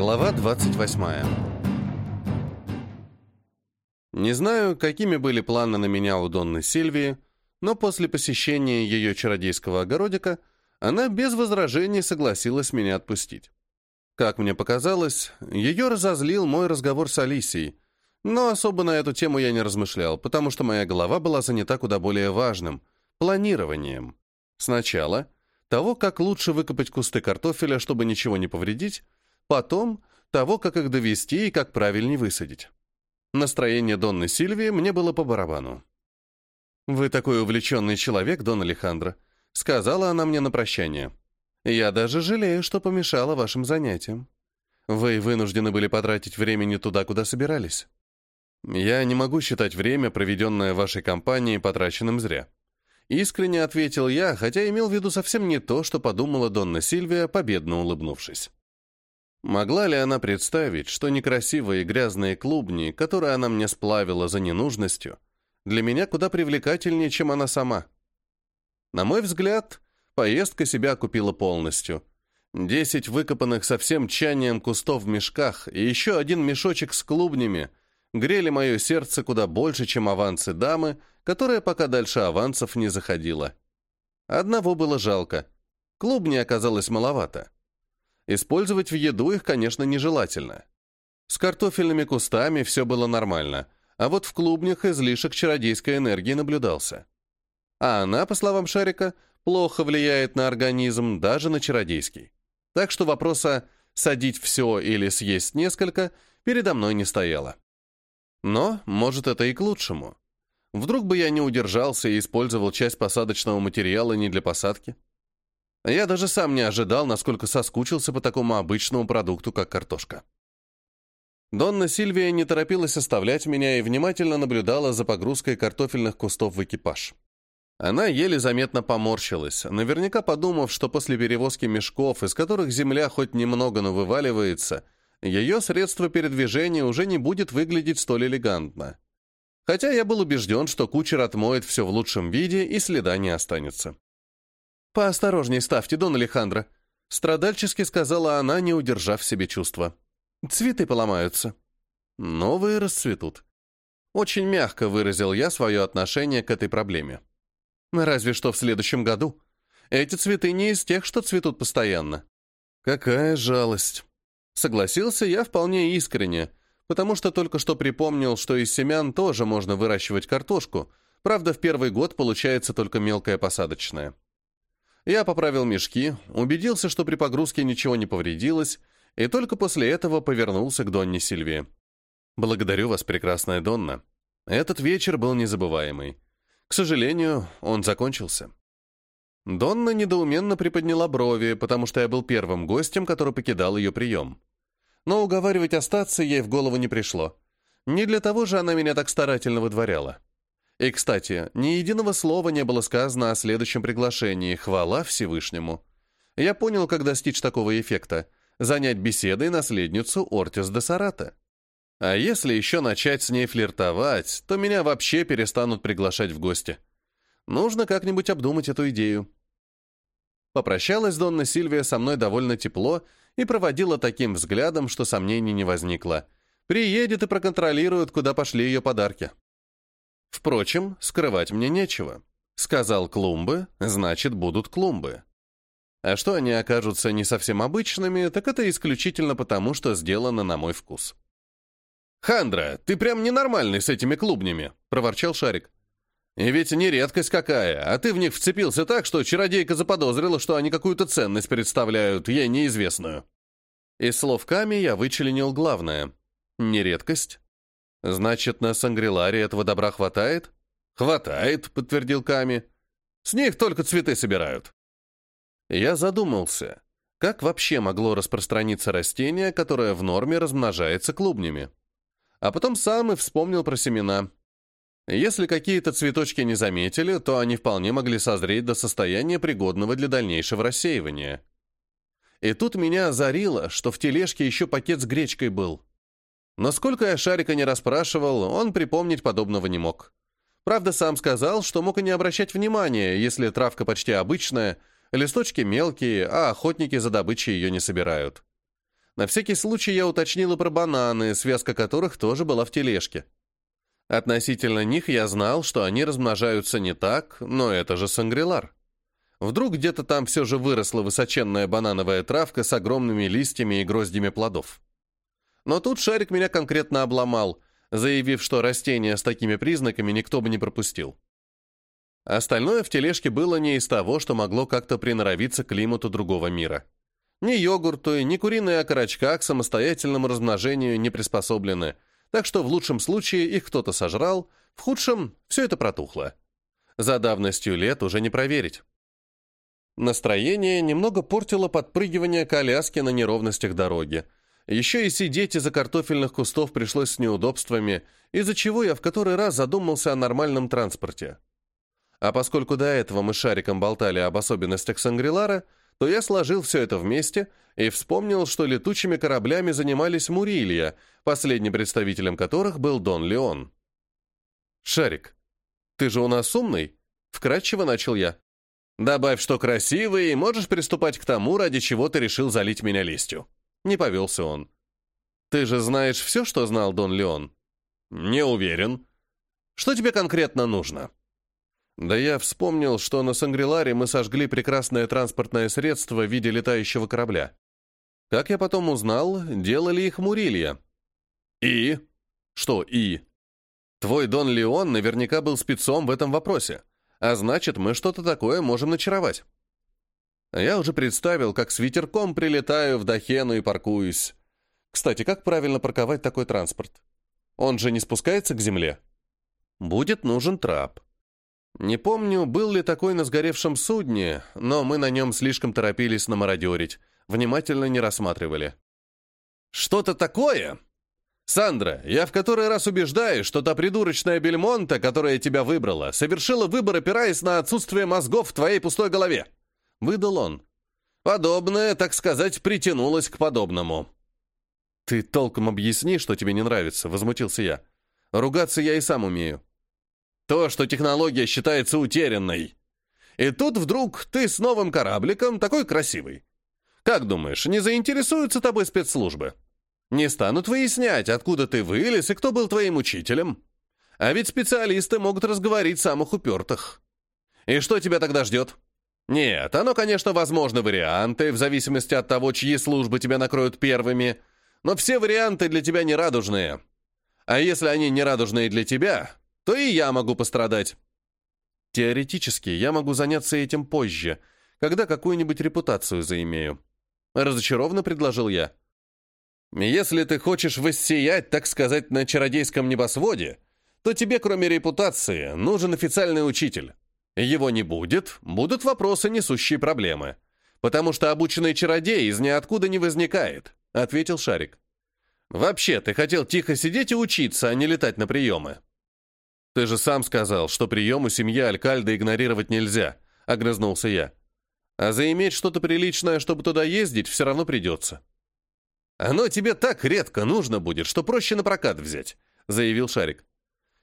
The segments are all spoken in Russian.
Глава 28. Не знаю, какими были планы на меня у Донны Сильвии, но после посещения ее чародейского огородика она без возражений согласилась меня отпустить. Как мне показалось, ее разозлил мой разговор с Алисией, но особо на эту тему я не размышлял, потому что моя голова была занята куда более важным — планированием. Сначала того, как лучше выкопать кусты картофеля, чтобы ничего не повредить, потом того, как их довести и как правильнее высадить. Настроение Донны Сильвии мне было по барабану. «Вы такой увлеченный человек, Дон Алехандро», — сказала она мне на прощание. «Я даже жалею, что помешала вашим занятиям. Вы вынуждены были потратить времени туда, куда собирались. Я не могу считать время, проведенное вашей компании, потраченным зря». Искренне ответил я, хотя имел в виду совсем не то, что подумала Донна Сильвия, победно улыбнувшись. Могла ли она представить, что некрасивые грязные клубни, которые она мне сплавила за ненужностью, для меня куда привлекательнее, чем она сама? На мой взгляд, поездка себя купила полностью. Десять выкопанных со всем чанием кустов в мешках и еще один мешочек с клубнями грели мое сердце куда больше, чем авансы дамы, которая пока дальше авансов не заходила. Одного было жалко. Клубни оказалось маловато. Использовать в еду их, конечно, нежелательно. С картофельными кустами все было нормально, а вот в клубнях излишек чародейской энергии наблюдался. А она, по словам Шарика, плохо влияет на организм, даже на чародейский. Так что вопроса «садить все или съесть несколько» передо мной не стояло. Но, может, это и к лучшему. Вдруг бы я не удержался и использовал часть посадочного материала не для посадки? Я даже сам не ожидал, насколько соскучился по такому обычному продукту, как картошка. Донна Сильвия не торопилась оставлять меня и внимательно наблюдала за погрузкой картофельных кустов в экипаж. Она еле заметно поморщилась, наверняка подумав, что после перевозки мешков, из которых земля хоть немного, но вываливается, ее средство передвижения уже не будет выглядеть столь элегантно. Хотя я был убежден, что кучер отмоет все в лучшем виде и следа не останется. «Поосторожней ставьте, Дон Алехандро», — страдальчески сказала она, не удержав себе чувства. «Цветы поломаются». «Новые расцветут». Очень мягко выразил я свое отношение к этой проблеме. Разве что в следующем году. Эти цветы не из тех, что цветут постоянно. Какая жалость. Согласился я вполне искренне, потому что только что припомнил, что из семян тоже можно выращивать картошку, правда, в первый год получается только мелкая посадочная. Я поправил мешки, убедился, что при погрузке ничего не повредилось, и только после этого повернулся к Донне Сильвии. «Благодарю вас, прекрасная Донна. Этот вечер был незабываемый. К сожалению, он закончился». Донна недоуменно приподняла брови, потому что я был первым гостем, который покидал ее прием. Но уговаривать остаться ей в голову не пришло. Не для того же она меня так старательно выдворяла. И, кстати, ни единого слова не было сказано о следующем приглашении, хвала Всевышнему. Я понял, как достичь такого эффекта. Занять беседой наследницу Ортис де Сарата. А если еще начать с ней флиртовать, то меня вообще перестанут приглашать в гости. Нужно как-нибудь обдумать эту идею. Попрощалась Донна Сильвия со мной довольно тепло и проводила таким взглядом, что сомнений не возникло. Приедет и проконтролирует, куда пошли ее подарки. Впрочем, скрывать мне нечего. Сказал клумбы, значит, будут клумбы. А что они окажутся не совсем обычными, так это исключительно потому, что сделано на мой вкус. «Хандра, ты прям ненормальный с этими клубнями», — проворчал Шарик. «И ведь не редкость какая, а ты в них вцепился так, что чародейка заподозрила, что они какую-то ценность представляют, ей неизвестную». Из слов Ками я вычленил главное. Не редкость, «Значит, на Сангриларе этого добра хватает?» «Хватает», — подтвердил Ками. «С них только цветы собирают». Я задумался, как вообще могло распространиться растение, которое в норме размножается клубнями? А потом сам и вспомнил про семена. Если какие-то цветочки не заметили, то они вполне могли созреть до состояния, пригодного для дальнейшего рассеивания. И тут меня озарило, что в тележке еще пакет с гречкой был. Но сколько я Шарика не расспрашивал, он припомнить подобного не мог. Правда, сам сказал, что мог и не обращать внимания, если травка почти обычная, листочки мелкие, а охотники за добычей ее не собирают. На всякий случай я уточнила про бананы, связка которых тоже была в тележке. Относительно них я знал, что они размножаются не так, но это же сангрилар. Вдруг где-то там все же выросла высоченная банановая травка с огромными листьями и гроздями плодов. Но тут Шарик меня конкретно обломал, заявив, что растения с такими признаками никто бы не пропустил. Остальное в тележке было не из того, что могло как-то приноровиться к климату другого мира. Ни йогурты, ни куриные окорочка к самостоятельному размножению не приспособлены, так что в лучшем случае их кто-то сожрал, в худшем все это протухло. За давностью лет уже не проверить. Настроение немного портило подпрыгивание коляски на неровностях дороги. Еще и сидеть из-за картофельных кустов пришлось с неудобствами, из-за чего я в который раз задумался о нормальном транспорте. А поскольку до этого мы Шариком болтали об особенностях Сангрилара, то я сложил все это вместе и вспомнил, что летучими кораблями занимались Мурилья, последним представителем которых был Дон Леон. «Шарик, ты же у нас умный?» — вкратчиво начал я. Добавь, что красивый, и можешь приступать к тому, ради чего ты решил залить меня листью. Не повелся он. Ты же знаешь все, что знал Дон Леон? Не уверен. Что тебе конкретно нужно? Да я вспомнил, что на Сангриларе мы сожгли прекрасное транспортное средство в виде летающего корабля. Как я потом узнал, делали их Мурилья. И? Что «и»? Твой Дон Леон наверняка был спецом в этом вопросе. А значит, мы что-то такое можем начаровать. Я уже представил, как с ветерком прилетаю в Дахену и паркуюсь. Кстати, как правильно парковать такой транспорт? Он же не спускается к земле. Будет нужен трап. Не помню, был ли такой на сгоревшем судне, но мы на нем слишком торопились намародерить, внимательно не рассматривали. «Что-то такое?» «Сандра, я в который раз убеждаюсь, что та придурочная Бельмонта, которая тебя выбрала, совершила выбор, опираясь на отсутствие мозгов в твоей пустой голове». Выдал он. «Подобное, так сказать, притянулось к подобному». «Ты толком объясни, что тебе не нравится», — возмутился я. «Ругаться я и сам умею». «То, что технология считается утерянной. И тут вдруг ты с новым корабликом, такой красивый. Как думаешь, не заинтересуются тобой спецслужбы?» Не станут выяснять, откуда ты вылез и кто был твоим учителем. А ведь специалисты могут разговорить самых упертых. И что тебя тогда ждет? Нет, оно, конечно, возможны варианты, в зависимости от того, чьи службы тебя накроют первыми, но все варианты для тебя нерадужные. А если они нерадужные для тебя, то и я могу пострадать. Теоретически я могу заняться этим позже, когда какую-нибудь репутацию заимею. Разочарованно предложил я. Если ты хочешь воссиять, так сказать, на чародейском небосводе, то тебе, кроме репутации, нужен официальный учитель. Его не будет, будут вопросы, несущие проблемы. Потому что обученный чародей из ниоткуда не возникает, ответил Шарик. Вообще, ты хотел тихо сидеть и учиться, а не летать на приемы. Ты же сам сказал, что прием у семьи Алькальда игнорировать нельзя, огрызнулся я. А заиметь что-то приличное, чтобы туда ездить, все равно придется. «Оно тебе так редко нужно будет, что проще на прокат взять», — заявил Шарик.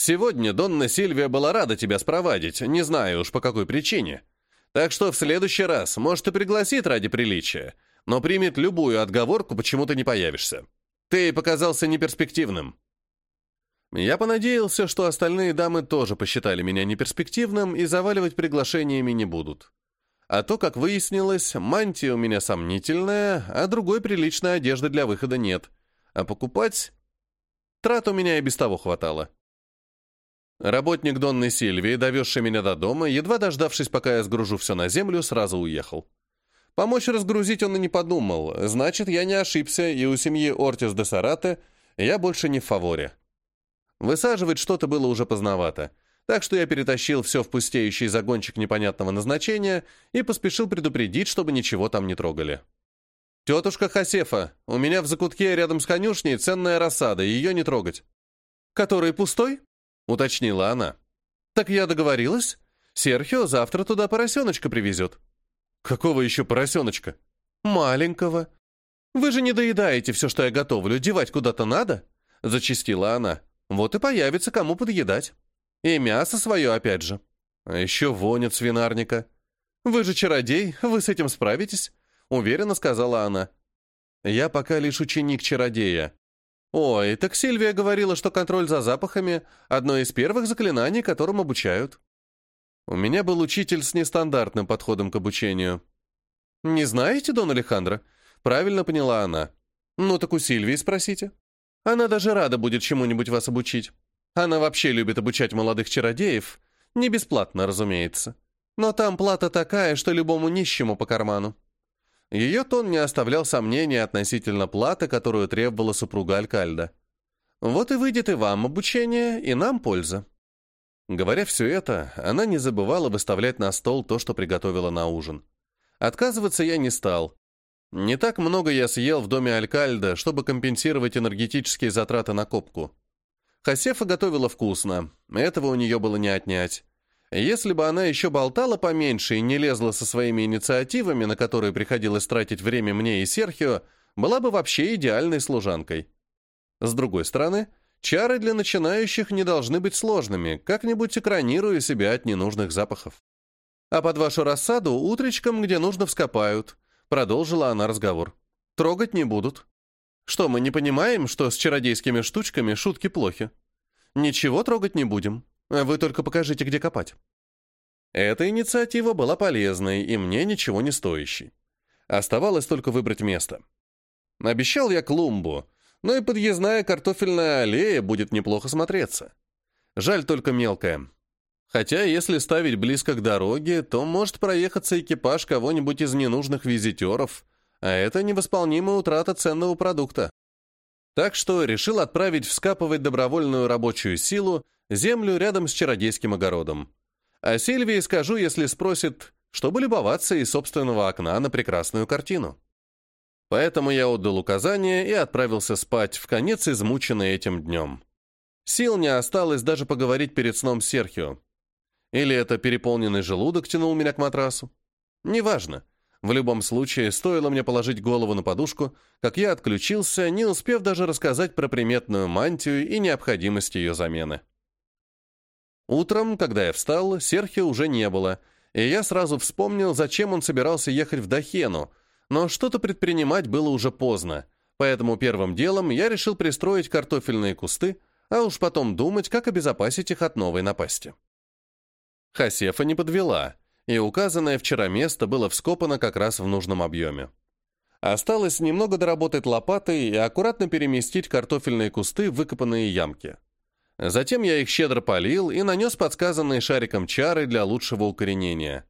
«Сегодня Донна Сильвия была рада тебя спровадить, не знаю уж по какой причине. Так что в следующий раз, может, и пригласит ради приличия, но примет любую отговорку, почему ты не появишься. Ты показался неперспективным». Я понадеялся, что остальные дамы тоже посчитали меня неперспективным и заваливать приглашениями не будут. А то, как выяснилось, мантия у меня сомнительная, а другой приличной одежды для выхода нет. А покупать... Трат у меня и без того хватало. Работник Донны Сильвии, довезший меня до дома, едва дождавшись, пока я сгружу все на землю, сразу уехал. Помочь разгрузить он и не подумал, значит, я не ошибся, и у семьи Ортис де Сарате я больше не в фаворе. Высаживать что-то было уже поздновато — так что я перетащил все в пустеющий загончик непонятного назначения и поспешил предупредить, чтобы ничего там не трогали. «Тетушка Хасефа, у меня в закутке рядом с конюшней ценная рассада, ее не трогать». «Который пустой?» — уточнила она. «Так я договорилась. Серхио завтра туда поросеночка привезет». «Какого еще поросеночка?» «Маленького. Вы же не доедаете все, что я готовлю, девать куда-то надо?» — зачастила она. «Вот и появится кому подъедать». И мясо свое опять же. А еще вонят свинарника. Вы же чародей, вы с этим справитесь, уверенно сказала она. Я пока лишь ученик чародея. Ой, так Сильвия говорила, что контроль за запахами — одно из первых заклинаний, которым обучают. У меня был учитель с нестандартным подходом к обучению. «Не знаете, Дон Алехандро?» Правильно поняла она. «Ну так у Сильвии спросите. Она даже рада будет чему-нибудь вас обучить. Она вообще любит обучать молодых чародеев. Не бесплатно, разумеется. Но там плата такая, что любому нищему по карману». Ее тон не оставлял сомнений относительно платы, которую требовала супруга Алькальда. Вот и выйдет и вам обучение, и нам польза. Говоря все это, она не забывала выставлять на стол то, что приготовила на ужин. Отказываться я не стал. Не так много я съел в доме Алькальда, чтобы компенсировать энергетические затраты на копку. Хасефа готовила вкусно, этого у нее было не отнять. Если бы она еще болтала поменьше и не лезла со своими инициативами, на которые приходилось тратить время мне и Серхио, была бы вообще идеальной служанкой. С другой стороны, чары для начинающих не должны быть сложными, как-нибудь экранируя себя от ненужных запахов. А под вашу рассаду утречком, где нужно, вскопают, продолжила она разговор. Трогать не будут. Что, мы не понимаем, что с чародейскими штучками шутки плохи? Ничего трогать не будем. Вы только покажите, где копать. Эта инициатива была полезной и мне ничего не стоящей. Оставалось только выбрать место. Обещал я клумбу, но и подъездная картофельная аллея будет неплохо смотреться. Жаль только мелкая. Хотя, если ставить близко к дороге, то может проехаться экипаж кого-нибудь из ненужных визитеров, а это невосполнимая утрата ценного продукта. Так что решил отправить вскапывать добровольную рабочую силу землю рядом с чародейским огородом. А Сильвии скажу, если спросит, чтобы любоваться из собственного окна на прекрасную картину. Поэтому я отдал указание и отправился спать, в конец измученный этим днем. Сил не осталось даже поговорить перед сном с Серхио. Или это переполненный желудок тянул меня к матрасу. Неважно. В любом случае, стоило мне положить голову на подушку, как я отключился, не успев даже рассказать про приметную мантию и необходимость ее замены. Утром, когда я встал, Серхи уже не было, и я сразу вспомнил, зачем он собирался ехать в Дахену, но что-то предпринимать было уже поздно, поэтому первым делом я решил пристроить картофельные кусты, а уж потом думать, как обезопасить их от новой напасти. Хасефа не подвела, и указанное вчера место было вскопано как раз в нужном объеме. Осталось немного доработать лопатой и аккуратно переместить картофельные кусты в выкопанные ямки. Затем я их щедро полил и нанес подсказанные шариком чары для лучшего укоренения.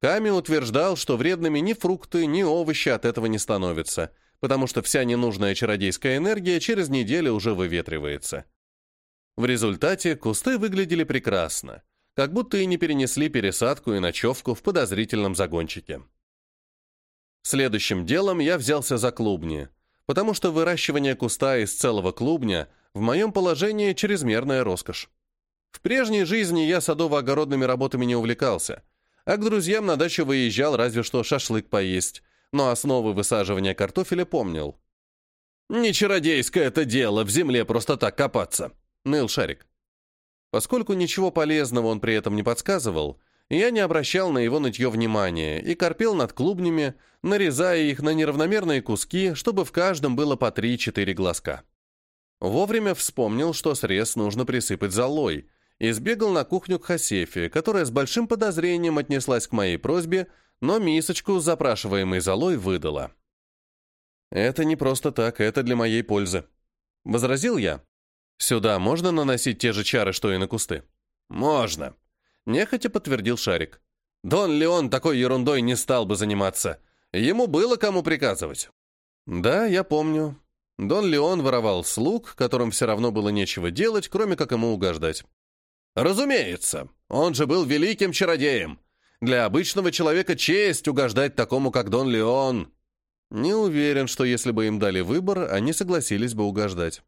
Ками утверждал, что вредными ни фрукты, ни овощи от этого не становятся, потому что вся ненужная чародейская энергия через неделю уже выветривается. В результате кусты выглядели прекрасно, как будто и не перенесли пересадку и ночевку в подозрительном загончике. Следующим делом я взялся за клубни, потому что выращивание куста из целого клубня в моем положении чрезмерная роскошь. В прежней жизни я садово-огородными работами не увлекался, а к друзьям на дачу выезжал разве что шашлык поесть, но основы высаживания картофеля помнил. «Не чародейское это дело, в земле просто так копаться», — ныл Шарик. Поскольку ничего полезного он при этом не подсказывал, я не обращал на его нытье внимания и корпел над клубнями, нарезая их на неравномерные куски, чтобы в каждом было по 3-4 глазка. Вовремя вспомнил, что срез нужно присыпать золой, и сбегал на кухню к Хасефе, которая с большим подозрением отнеслась к моей просьбе, но мисочку с запрашиваемой золой выдала. «Это не просто так, это для моей пользы», — возразил я. «Сюда можно наносить те же чары, что и на кусты?» «Можно», — нехотя подтвердил Шарик. «Дон Леон такой ерундой не стал бы заниматься. Ему было кому приказывать». «Да, я помню. Дон Леон воровал слуг, которым все равно было нечего делать, кроме как ему угождать. Разумеется, он же был великим чародеем. Для обычного человека честь угождать такому, как Дон Леон. Не уверен, что если бы им дали выбор, они согласились бы угождать.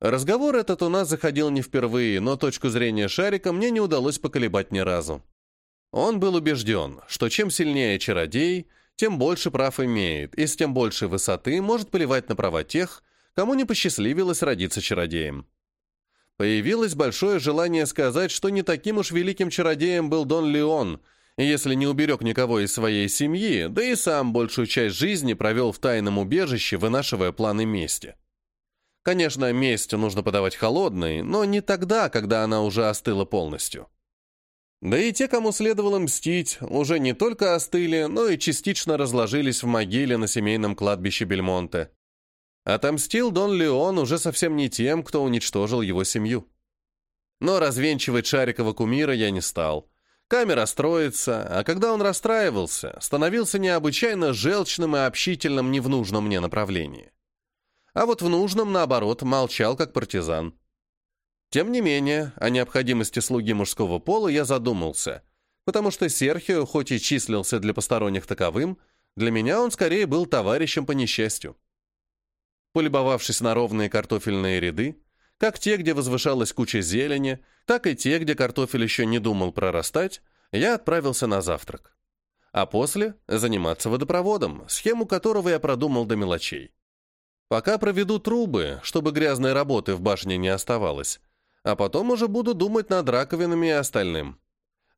Разговор этот у нас заходил не впервые, но точку зрения Шарика мне не удалось поколебать ни разу. Он был убежден, что чем сильнее чародей, тем больше прав имеет, и с тем большей высоты может плевать на права тех, кому не посчастливилось родиться чародеем. Появилось большое желание сказать, что не таким уж великим чародеем был Дон Леон, если не уберег никого из своей семьи, да и сам большую часть жизни провел в тайном убежище, вынашивая планы мести. Конечно, месть нужно подавать холодной, но не тогда, когда она уже остыла полностью. Да и те, кому следовало мстить, уже не только остыли, но и частично разложились в могиле на семейном кладбище Бельмонте. Отомстил Дон Леон уже совсем не тем, кто уничтожил его семью. Но развенчивать Шарикова кумира я не стал. Камера строится, а когда он расстраивался, становился необычайно желчным и общительным не в нужном мне направлении. А вот в нужном, наоборот, молчал как партизан. Тем не менее, о необходимости слуги мужского пола я задумался, потому что Серхио, хоть и числился для посторонних таковым, для меня он скорее был товарищем по несчастью. Полюбовавшись на ровные картофельные ряды, как те, где возвышалась куча зелени, так и те, где картофель еще не думал прорастать, я отправился на завтрак. А после — заниматься водопроводом, схему которого я продумал до мелочей. Пока проведу трубы, чтобы грязной работы в башне не оставалось, а потом уже буду думать над раковинами и остальным.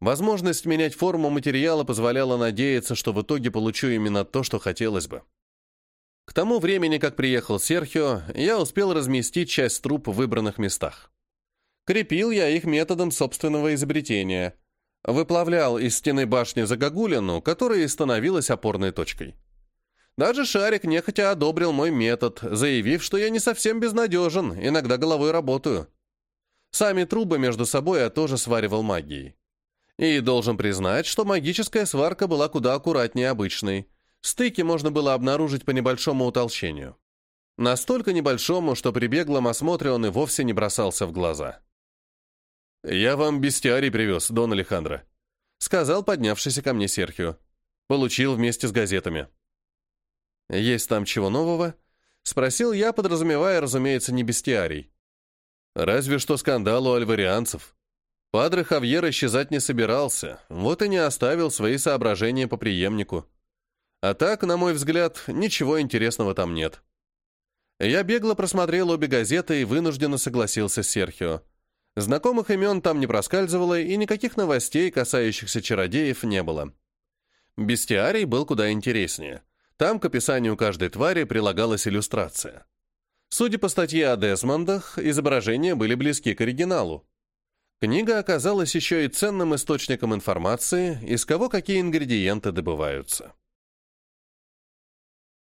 Возможность менять форму материала позволяла надеяться, что в итоге получу именно то, что хотелось бы. К тому времени, как приехал Серхио, я успел разместить часть труб в выбранных местах. Крепил я их методом собственного изобретения. Выплавлял из стены башни загогулину, которая и становилась опорной точкой. Даже Шарик нехотя одобрил мой метод, заявив, что я не совсем безнадежен, иногда головой работаю. Сами трубы между собой я тоже сваривал магией. И должен признать, что магическая сварка была куда аккуратнее обычной — Стыки можно было обнаружить по небольшому утолщению. Настолько небольшому, что при беглом осмотре он и вовсе не бросался в глаза. «Я вам бестиарий привез, Дон Алехандро», — сказал поднявшийся ко мне Серхио. «Получил вместе с газетами». «Есть там чего нового?» — спросил я, подразумевая, разумеется, не бестиарий. «Разве что скандал у альварианцев. Падре Хавьер исчезать не собирался, вот и не оставил свои соображения по преемнику». А так, на мой взгляд, ничего интересного там нет. Я бегло просмотрел обе газеты и вынужденно согласился с Серхио. Знакомых имен там не проскальзывало, и никаких новостей, касающихся чародеев, не было. Бестиарий был куда интереснее. Там к описанию каждой твари прилагалась иллюстрация. Судя по статье о Десмондах, изображения были близки к оригиналу. Книга оказалась еще и ценным источником информации, из кого какие ингредиенты добываются.